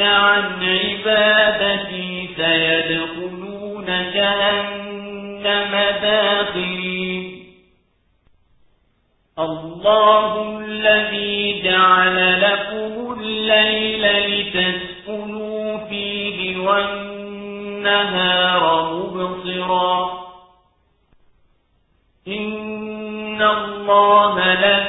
عن عبادتي سيدخلون جهنم داخلين. الله الذي جعل لكم الليل لتسكنوا فيه والنهار مبصرا. إن الله له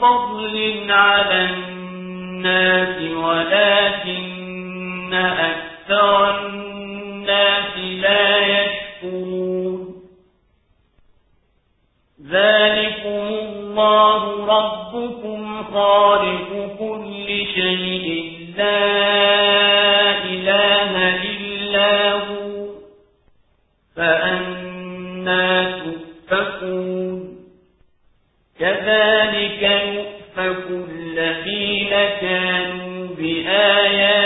فضل على الناس ولكن أكثر الناس لا يشكرون ذلكم الله ربكم كل شيء لا إله إلا هو فأنا تؤفكون كذلك يؤفك الذين كانوا بآيات